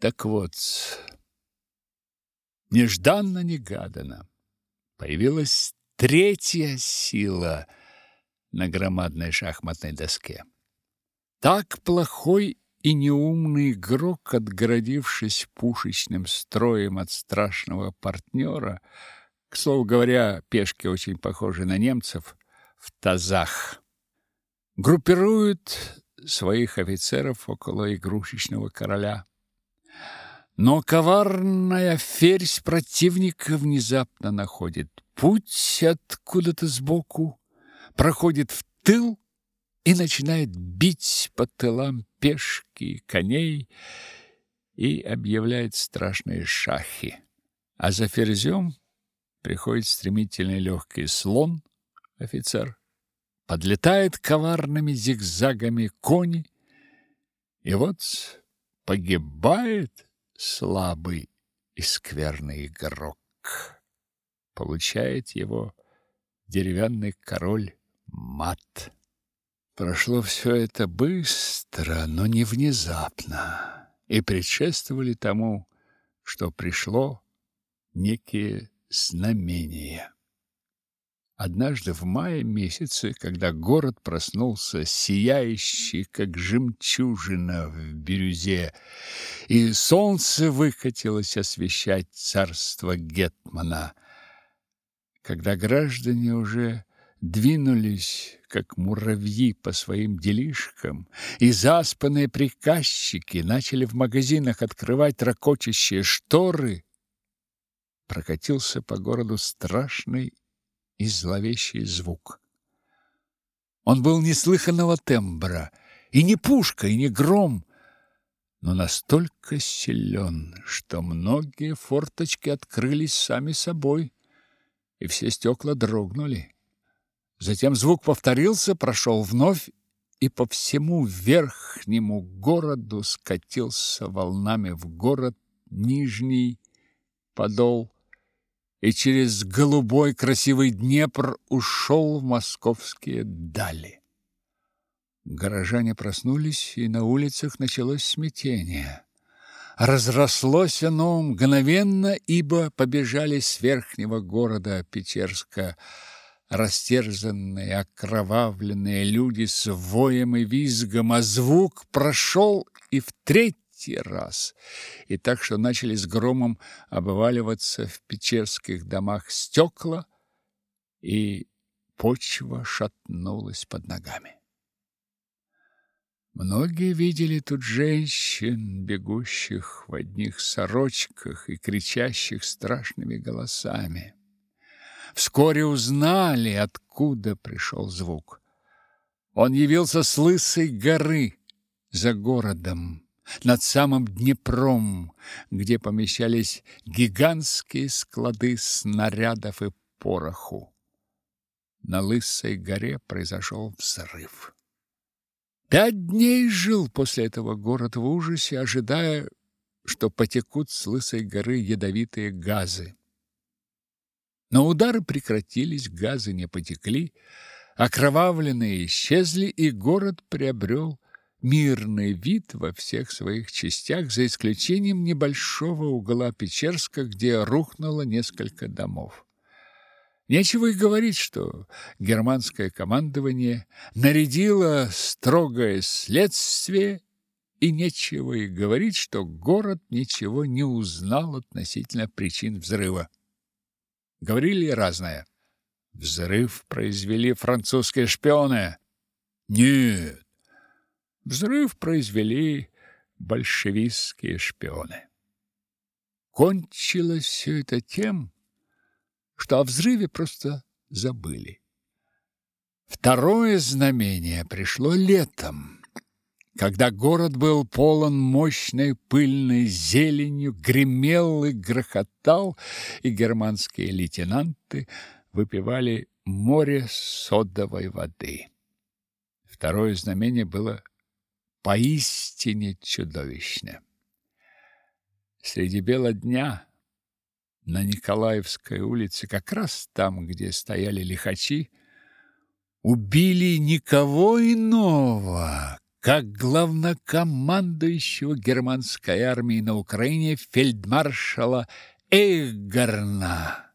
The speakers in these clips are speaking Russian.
Так вот, нежданно-негаданно появилась третья сила на громадной шахматной доске. Так плохой и неумный игрок, отгородившись пушечным строем от страшного партнера, к слову говоря, пешки очень похожи на немцев в тазах, группирует своих офицеров около игрушечного короля. Но коварная ферзь противника внезапно находит путь откуда-то сбоку, проходит в тыл и начинает бить по тылам пешки, коней и объявляет страшные шахи. А за ферзем приходит стремительный легкий слон, офицер, подлетает коварными зигзагами кони, и вот погибает слабый и скверный игрок. Получает его деревянный король мат. Прошло все это быстро, но не внезапно, и предшествовали тому, что пришло некие знамения. Однажды в мае месяце, когда город проснулся сияющий, как жемчужина в бирюзе, и солнце выкатилось освещать царство гетмана, когда граждане уже двинулись, как муравьи, по своим делишкам, и заспанные приказчики начали в магазинах открывать ракочащие шторы, прокатился по городу страшный и зловещий звук. Он был неслыханного тембра, и не пушка, и не гром, но настолько силен, что многие форточки открылись сами собой, и все стекла дрогнули. Затем звук повторился, прошел вновь, и по всему верхнему городу скатился волнами в город Нижний Подол и через голубой красивый Днепр ушел в московские дали. Горожане проснулись, и на улицах началось смятение. Разрослось оно мгновенно, ибо побежали с верхнего города Печерска растерзанные, окровавленные люди с воем и визгом, а звук прошел и в третий раз, и так что начали с громом обваливаться в печерских домах стекла, и почва шатнулась под ногами. Многие видели тут женщин, бегущих в одних сорочках и кричащих страшными голосами. Вскоре узнали, откуда пришел звук. Он явился с лысой горы за городом над самым Днепром, где помещались гигантские склады снарядов и пороху. На Лысой горе произошел взрыв. Пять дней жил после этого город в ужасе, ожидая, что потекут с Лысой горы ядовитые газы. Но удары прекратились, газы не потекли, окровавленные исчезли, и город приобрел мирный вид во всех своих частях, за исключением небольшого угла Печерска, где рухнуло несколько домов. Нечего и говорить, что германское командование нарядило строгое следствие, и нечего и говорить, что город ничего не узнал относительно причин взрыва. Говорили разное. Взрыв произвели французские шпионы. Нет, Взрыв произвели большевистские шпионы. Кончилось все это тем, что о взрыве просто забыли. Второе знамение пришло летом, когда город был полон мощной пыльной зеленью, гремел и грохотал, и германские лейтенанты выпивали море содовой воды. Второе знамение было поистине чудовищно. Среди бела дня на Николаевской улице, как раз там, где стояли лихачи, убили никого иного, как главнокомандующего германской армии на Украине фельдмаршала Эйхгарна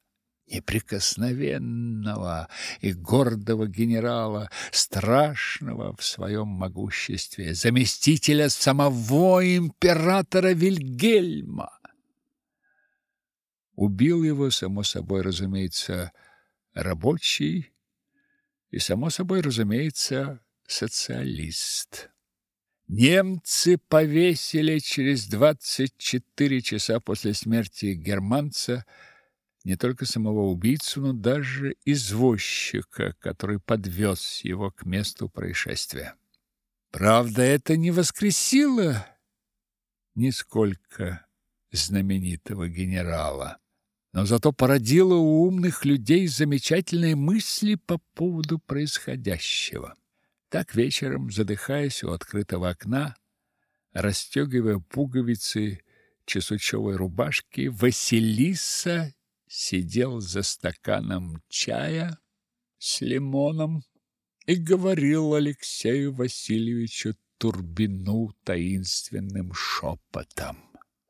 неприкосновенного и гордого генерала, страшного в своем могуществе, заместителя самого императора Вильгельма. Убил его, само собой, разумеется, рабочий и, само собой, разумеется, социалист. Немцы повесили через 24 часа после смерти германца не только самого убийцу, но даже извозчика, который подвез его к месту происшествия. Правда, это не воскресило нисколько знаменитого генерала, но зато породило у умных людей замечательные мысли по поводу происходящего. Так вечером, задыхаясь у открытого окна, расстегивая пуговицы чесучевой рубашки, Василиса сидел за стаканом чая с лимоном и говорил Алексею Васильевичу Турбину таинственным шепотом.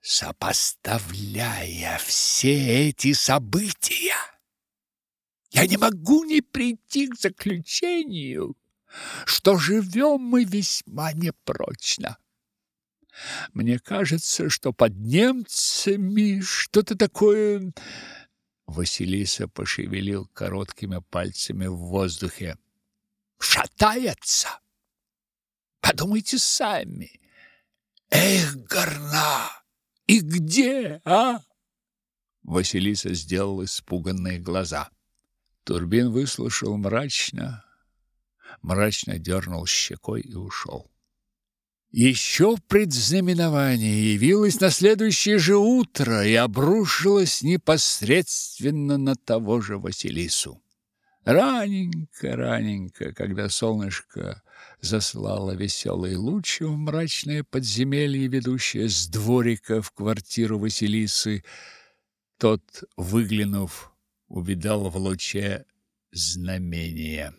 Сопоставляя все эти события, я не могу не прийти к заключению, что живем мы весьма непрочно. Мне кажется, что под немцами что-то такое Василиса пошевелил короткими пальцами в воздухе. Шатается. Подумайте сами. Эх, горна! И где, а? Василиса сделал испуганные глаза. Турбин выслушал мрачно, мрачно дернул щекой и ушел. Еще предзнаменование явилось на следующее же утро и обрушилось непосредственно на того же Василису. Раненько, раненько, когда солнышко заслало веселые лучи в мрачное подземелье, ведущее с дворика в квартиру Василисы, тот, выглянув, увидал в луче знамение.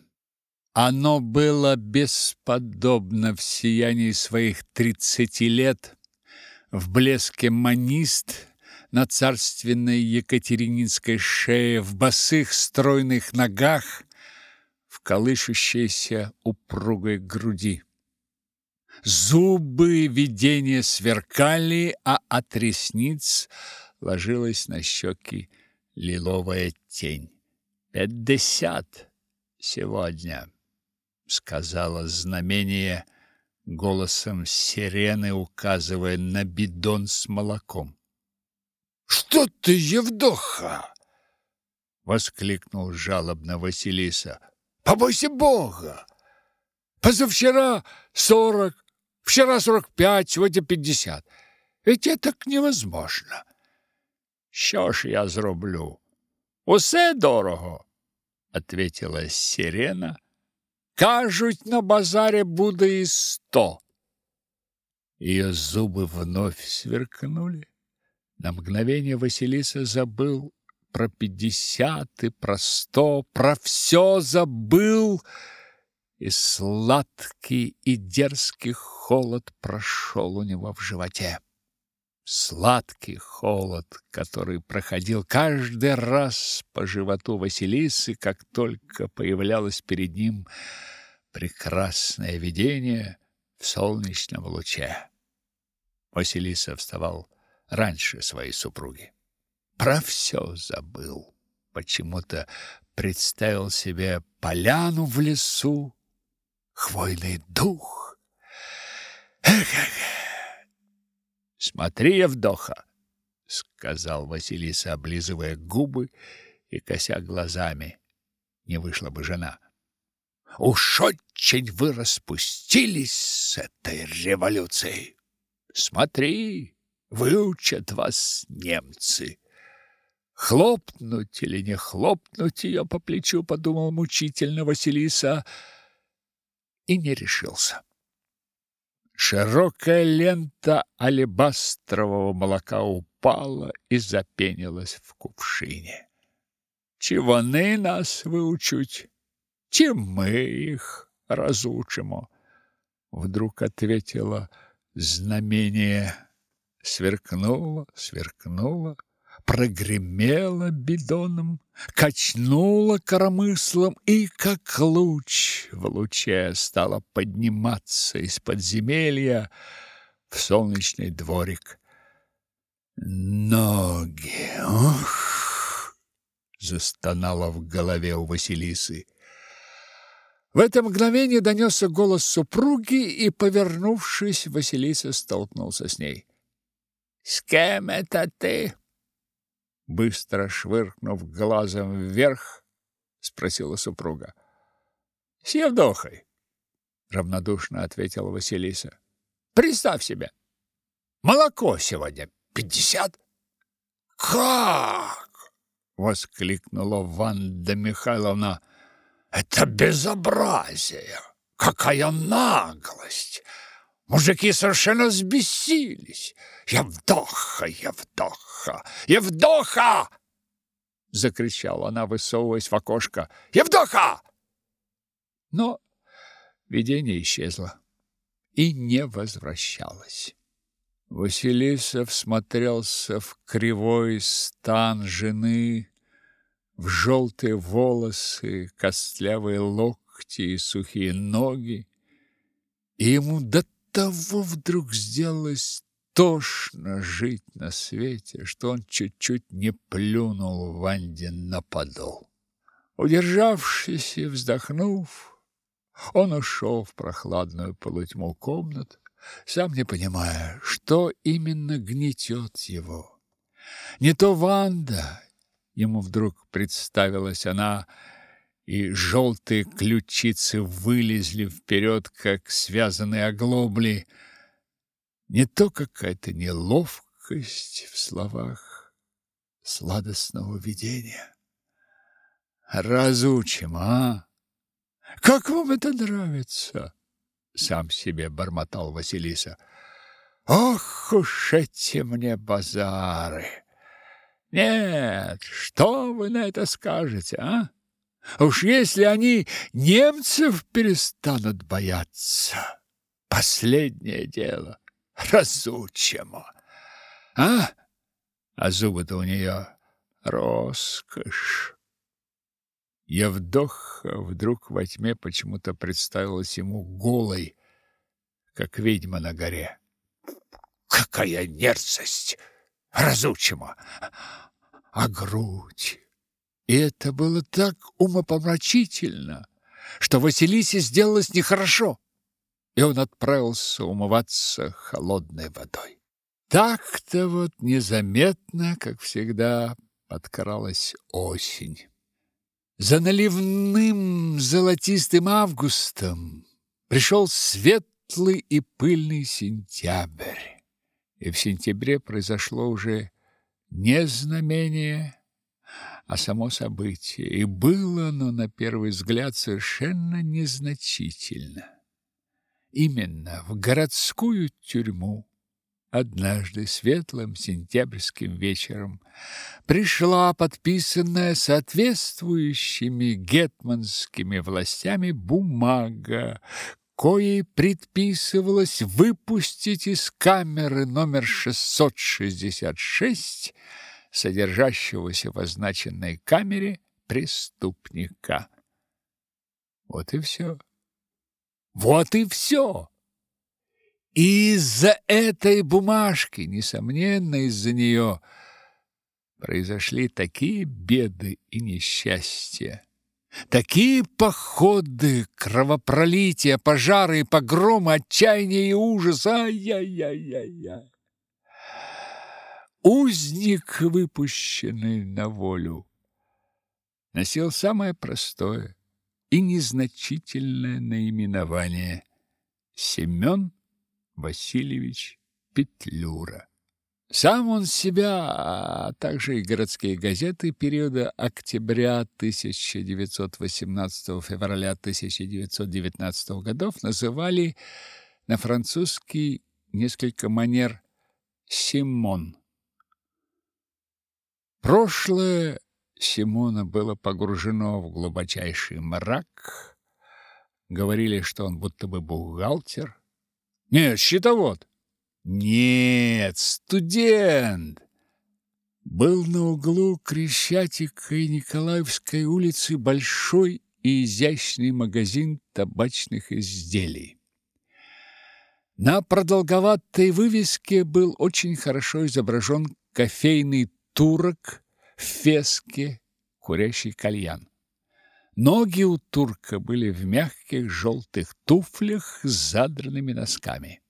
Оно было бесподобно в сиянии своих тридцати лет, в блеске манист на царственной екатерининской шее, в босых стройных ногах, в колышущейся упругой груди. Зубы видения сверкали, а от ресниц ложилась на щеки лиловая тень. «Пятьдесят сегодня!» Сказала знамение голосом сирены, указывая на бидон с молоком. Что ты, Евдоха? воскликнул жалобно Василиса. Побойся Бога. Позавчера сорок, вчера сорок пять, сегодня пятьдесят. Ведь это так невозможно. Що ж я зроблю? Усе дорого, ответила сирена Кажуть, на базаре буде и сто. Ее зубы вновь сверкнули. На мгновение Василиса забыл про пятьдесят и про сто, про все забыл, и сладкий и дерзкий холод прошел у него в животе. Сладкий холод, который проходил каждый раз по животу Василисы, как только появлялось перед ним прекрасное видение в солнечном луче. Василиса вставал раньше своей супруги. Про все забыл. Почему-то представил себе поляну в лесу, хвойный дух. Эх-эх! Смотри, Евдоха, сказал Василиса, облизывая губы и кося глазами. Не вышла бы жена. Уж очень вы распустились с этой революцией. Смотри, выучат вас немцы. Хлопнуть или не хлопнуть ее по плечу, подумал мучительно Василиса и не решился. Широкая лента алебастрового молока упала и запенилась в кувшине. Чи вони нас виучуть? Чи ми їх разучимо? вдруг ответило знамение. Сверкнуло, сверкнуло, прогремело бидоном, качнуло коромыслом и, как луч в луче, стало подниматься из подземелья в солнечный дворик. Ноги, ох! застонало в голове у Василисы. В это мгновение донесся голос супруги, и, повернувшись, Василиса столкнулся с ней. «С кем это ты?» Быстро швыркнув глазом вверх, спросила супруга. «С Евдохой», — равнодушно ответила Василиса. «Представь себе, молоко сегодня пятьдесят». «Как?» — воскликнула Ванда Михайловна. Это безобразие! Какая наглость! Мужики совершенно взбесились. Евдоха, Евдоха, Евдоха! Закричала она, высовываясь в окошко. Евдоха! Но видение исчезло и не возвращалось. Василиса всмотрелся в кривой стан жены, в желтые волосы, костлявые локти и сухие ноги. И ему до того вдруг сделалось тошно жить на свете, что он чуть-чуть не плюнул Ванде на подол. Удержавшись и вздохнув, он ушел в прохладную полутьму комнат, сам не понимая, что именно гнетет его. Не то Ванда, Ему вдруг представилась она, и желтые ключицы вылезли вперед, как связанные оглобли. Не то какая-то неловкость в словах сладостного видения. Разучим, а? Как вам это нравится? Сам себе бормотал Василиса. Ох уж эти мне базары! Нет, что вы на это скажете, а? Уж если они немцев перестанут бояться, последнее дело, разучимо. А? А зубы-то у нее роскошь. Евдоха вдруг во тьме почему-то представилась ему голой, как ведьма на горе. Какая мерзость! Разучимо! а грудь. И это было так умопомрачительно, что Василисе сделалось нехорошо, и он отправился умываться холодной водой. Так-то вот незаметно, как всегда, подкралась осень. За наливным золотистым августом пришел светлый и пыльный сентябрь. И в сентябре произошло уже не знамение, а само событие, и было оно на первый взгляд совершенно незначительно. Именно в городскую тюрьму однажды светлым сентябрьским вечером пришла подписанная соответствующими гетманскими властями бумага, коей предписывалось выпустить из камеры номер 666 содержащегося в означенной камере преступника. Вот и все. Вот и все. Из-за этой бумажки, несомненно, из-за нее произошли такие беды и несчастья, Такие походы, кровопролития, пожары и погромы, отчаяние и ужас. Ай-яй-яй-яй-яй. Узник, выпущенный на волю, носил самое простое и незначительное наименование Семен Васильевич Петлюра. Сам он себя, а также и городские газеты периода октября 1918 февраля 1919 годов называли на французский несколько манер Симон. Прошлое Симона было погружено в глубочайший мрак. Говорили, что он будто бы бухгалтер, Нет, счетовод. Нет, студент. Был на углу Крещатика и Николаевской улицы большой и изящный магазин табачных изделий. На продолговатой вывеске был очень хорошо изображен кофейный турок в феске, курящий кальян. Ноги у турка были в мягких желтых туфлях с задранными носками.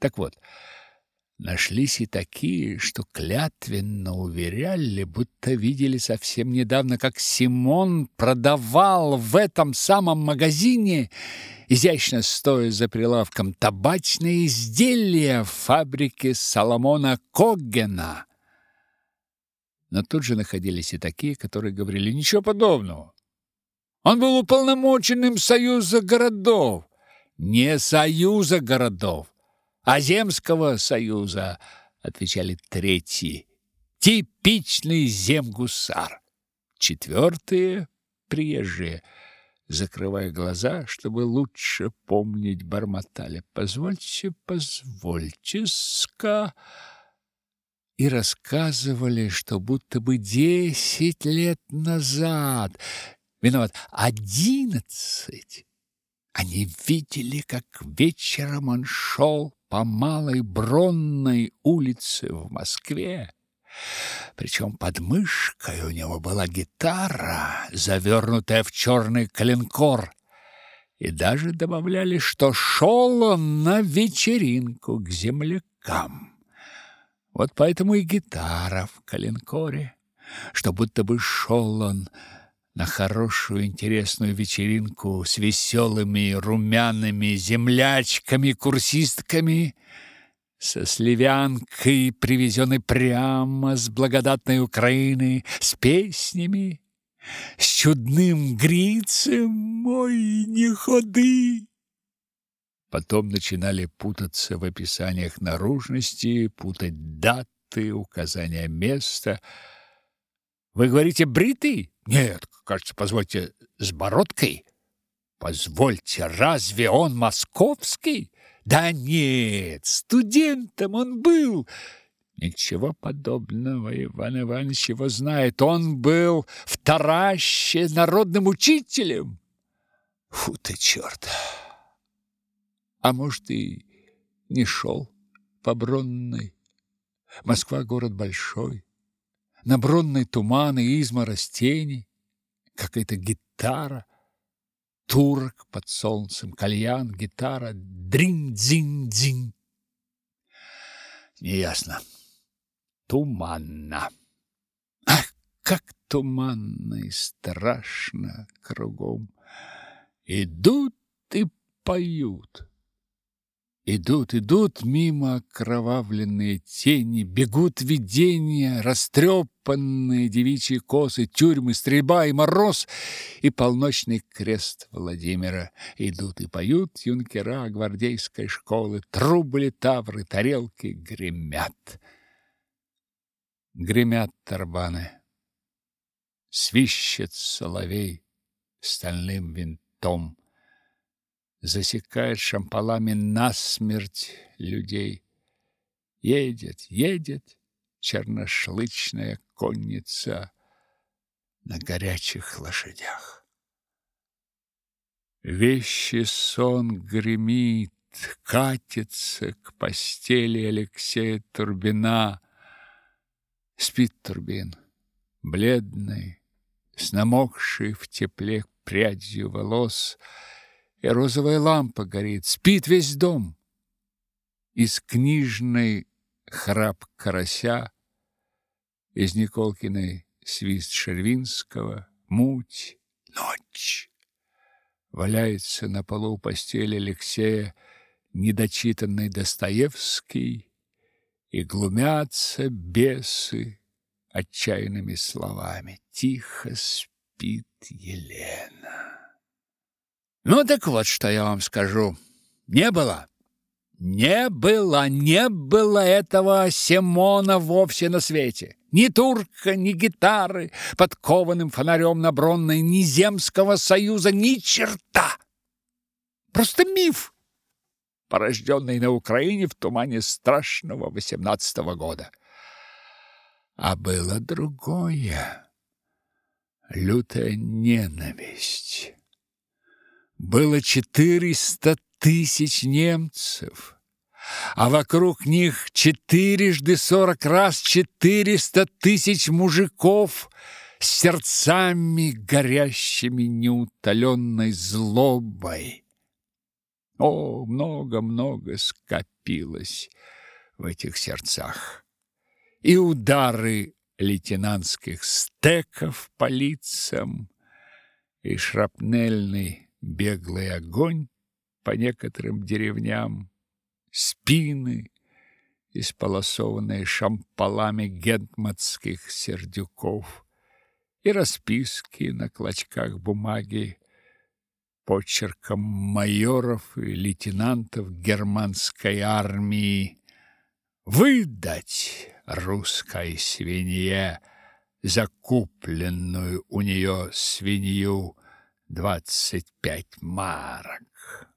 Так вот, нашлись и такие, что клятвенно уверяли, будто видели совсем недавно, как Симон продавал в этом самом магазине, изящно стоя за прилавком, табачные изделия фабрики Соломона Коггена. Но тут же находились и такие, которые говорили «Ничего подобного». Он был уполномоченным Союза городов. Не Союза городов, а Земского союза, отвечали третьи. Типичный земгусар. Четвертые приезжие, закрывая глаза, чтобы лучше помнить, бормотали: "Позвольте, позвольте-ска" и рассказывали, что будто бы десять лет назад, виноват, одиннадцать, они видели, как вечером он шел по Малой Бронной улице в Москве. Причем под мышкой у него была гитара, завернутая в черный коленкор. И даже добавляли, что шел он на вечеринку к землякам. Вот поэтому и гитара в коленкоре, что будто бы шел он на хорошую интересную вечеринку с веселыми румяными землячками-курсистками, со сливянкой, привезенной прямо с благодатной Украины, с песнями, с чудным грицем «Мой не ходы». Потом начинали путаться в описаниях наружности, путать даты, указания места. «Вы говорите, бритый?» «Нет, кажется, позвольте, с бородкой? Позвольте, разве он московский? Да нет, студентом он был. Ничего подобного, Иван Иванович его знает. Он был в Тараще народным учителем. Фу ты, черт! А может, и не шел по Бронной. Москва — город большой. На Бронной туманы, изморозь, тени какая-то гитара, турок под солнцем, кальян, гитара, дрин-дзин-дзин. Неясно. Туманно. Ах, как туманно и страшно кругом. Идут и поют. Идут, идут мимо окровавленные тени, бегут видения, растрепанные девичьи косы, тюрьмы, стрельба и мороз, и полночный крест Владимира. Идут и поют юнкера гвардейской школы, трубы литавры, тарелки гремят. Гремят тарбаны. Свищет соловей стальным винтом засекает шампалами насмерть людей. Едет, едет черношлычная конница на горячих лошадях. Вещий сон гремит, катится к постели Алексея Турбина. Спит Турбин, бледный, с намокшей в тепле прядью волос, и розовая лампа горит, спит весь дом. Из книжной храп карася, из Николкиной свист Шервинского, муть, ночь. Валяется на полу постели Алексея недочитанный Достоевский, и глумятся бесы отчаянными словами. Тихо спит Елена. Ну так вот, что я вам скажу. Не было. Не было, не было этого Симона вовсе на свете. Ни турка, ни гитары под кованым фонарем на Бронной, ни Земского союза, ни черта. Просто миф. порожденный на Украине в тумане страшного восемнадцатого года. А было другое. Лютая ненависть. Было четыреста тысяч немцев, а вокруг них четырежды сорок раз четыреста тысяч мужиков с сердцами горящими неутоленной злобой. О, много-много скопилось в этих сердцах. И удары лейтенантских стеков по лицам, и шрапнельный беглый огонь по некоторым деревням, спины, исполосованные шампалами гетманских сердюков, и расписки на клочках бумаги почерком майоров и лейтенантов германской армии выдать русской свинье закупленную у нее свинью двадцать пять марок.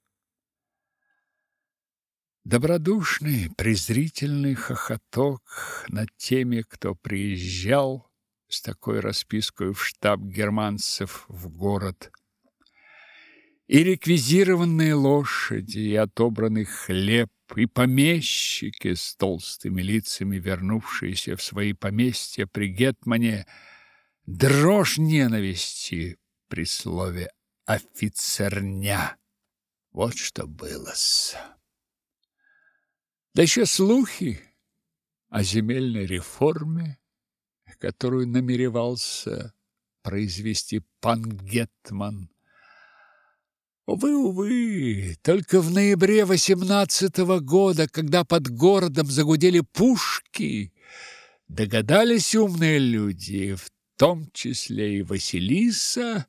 Добродушный, презрительный хохоток над теми, кто приезжал с такой распиской в штаб германцев в город и реквизированные лошади, и отобранный хлеб, и помещики с толстыми лицами, вернувшиеся в свои поместья при Гетмане, дрожь ненависти при слове «офицерня». Вот что было-с. Да еще слухи о земельной реформе, которую намеревался произвести пан Гетман, Увы, увы, только в ноябре восемнадцатого года, когда под городом загудели пушки, догадались умные люди, в том числе и Василиса,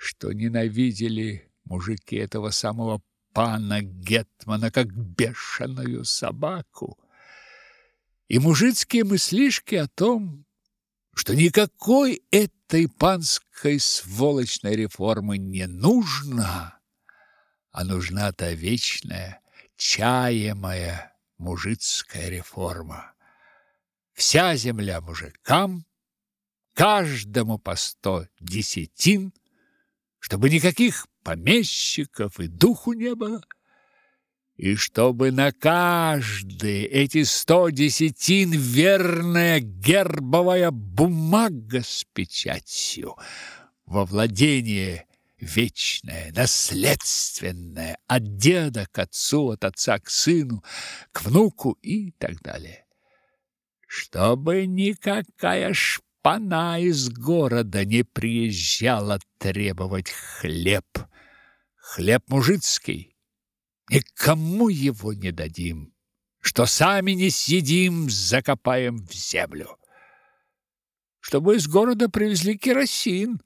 что ненавидели мужики этого самого пана Гетмана как бешеную собаку. И мужицкие мыслишки о том, что никакой этой панской сволочной реформы не нужно, а нужна та вечная, чаемая мужицкая реформа. Вся земля мужикам, каждому по сто десятин, чтобы никаких помещиков и духу не было – и чтобы на каждые эти сто десятин верная гербовая бумага с печатью во владение вечное, наследственное, от деда к отцу, от отца к сыну, к внуку и так далее. Чтобы никакая шпана из города не приезжала требовать хлеб. Хлеб мужицкий, Никому его не дадим. Что сами не съедим, закопаем в землю. Чтобы из города привезли керосин.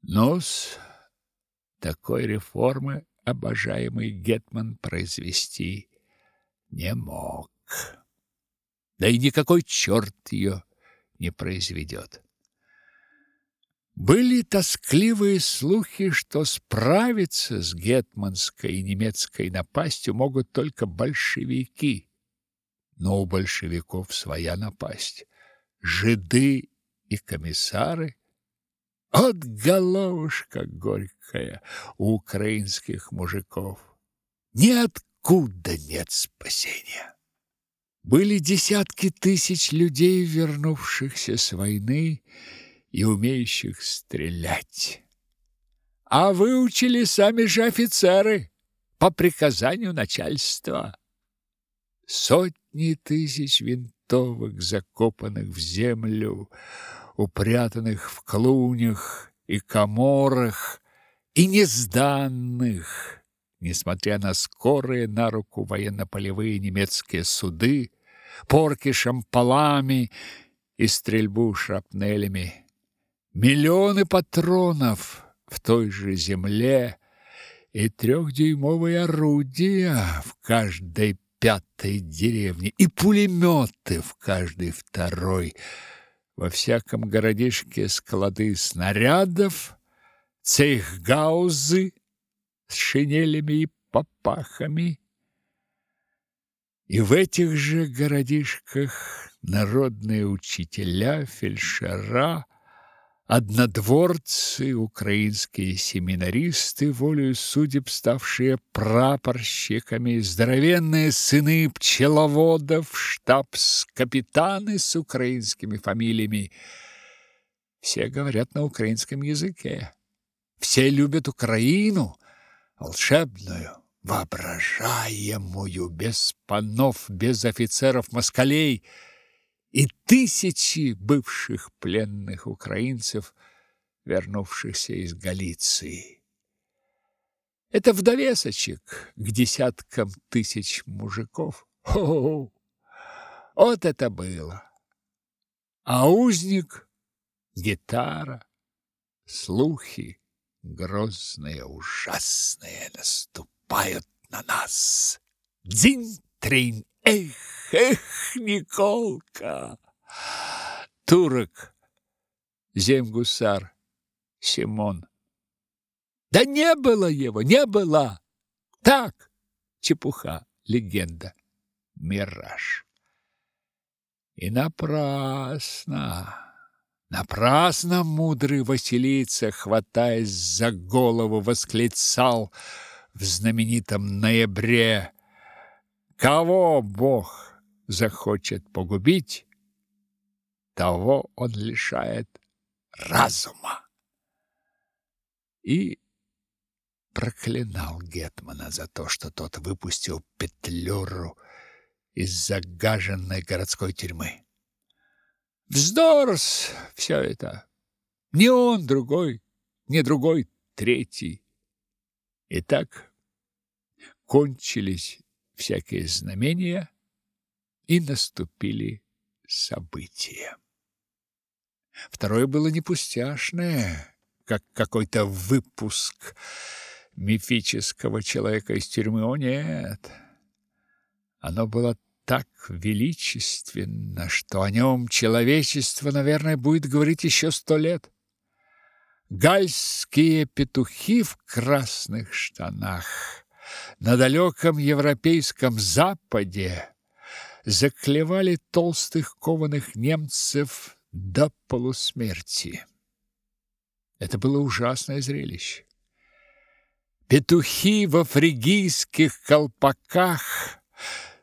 Нос такой реформы обожаемый гетман произвести не мог. Да и никакой черт ее не произведет. Были тоскливые слухи, что справиться с гетманской и немецкой напастью могут только большевики. Но у большевиков своя напасть. Жиды и комиссары. От головушка горькая у украинских мужиков. Ниоткуда нет спасения. Были десятки тысяч людей, вернувшихся с войны, и умеющих стрелять. А выучили сами же офицеры по приказанию начальства. Сотни тысяч винтовок, закопанных в землю, упрятанных в клунях и коморах, и не сданных, несмотря на скорые на руку военно-полевые немецкие суды, порки шампалами и стрельбу шрапнелями миллионы патронов в той же земле и трехдюймовые орудия в каждой пятой деревне и пулеметы в каждой второй. Во всяком городишке склады снарядов, цехгаузы с шинелями и попахами. И в этих же городишках народные учителя, фельдшера, однодворцы, украинские семинаристы, волею судеб ставшие прапорщиками, здоровенные сыны пчеловодов, штабс-капитаны с украинскими фамилиями. Все говорят на украинском языке. Все любят Украину, волшебную, воображаемую, без панов, без офицеров-москалей – и тысячи бывших пленных украинцев, вернувшихся из Галиции. Это в довесочек к десяткам тысяч мужиков. О, вот это было! А узник — гитара, слухи грозные, ужасные наступают на нас. Дзинь-тринь, эх! Эх, Николка! Турок, земгусар, Симон. Да не было его, не было. Так, чепуха, легенда, мираж. И напрасно, напрасно мудрый Василица, хватаясь за голову, восклицал в знаменитом ноябре Кого Бог захочет погубить, того он лишает разума. И проклинал гетмана за то, что тот выпустил петлюру из загаженной городской тюрьмы. Вздорс все это. Не он другой, не другой третий. И так кончились всякие знамения, и наступили события. Второе было не пустяшное, как какой-то выпуск мифического человека из тюрьмы. О, нет! Оно было так величественно, что о нем человечество, наверное, будет говорить еще сто лет. Гальские петухи в красных штанах на далеком европейском западе заклевали толстых кованых немцев до полусмерти. Это было ужасное зрелище. Петухи во фригийских колпаках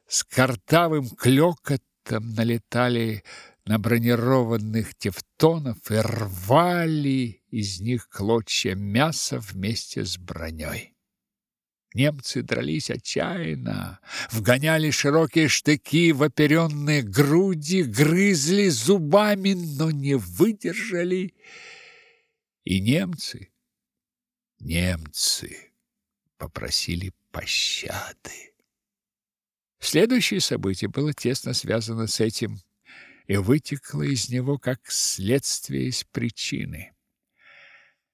с картавым клёкотом налетали на бронированных тевтонов и рвали из них клочья мяса вместе с броней. Немцы дрались отчаянно, вгоняли широкие штыки в оперенные груди, грызли зубами, но не выдержали. И немцы, немцы попросили пощады. Следующее событие было тесно связано с этим и вытекло из него как следствие из причины.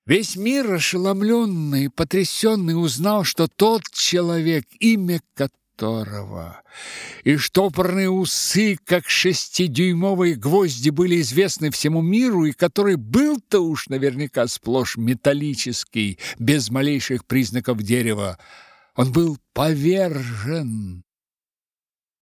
Весь мир, ошеломленный, потрясенный, узнал, что тот человек, имя которого и штопорные усы, как шестидюймовые гвозди, были известны всему миру, и который был-то уж наверняка сплошь металлический, без малейших признаков дерева, он был повержен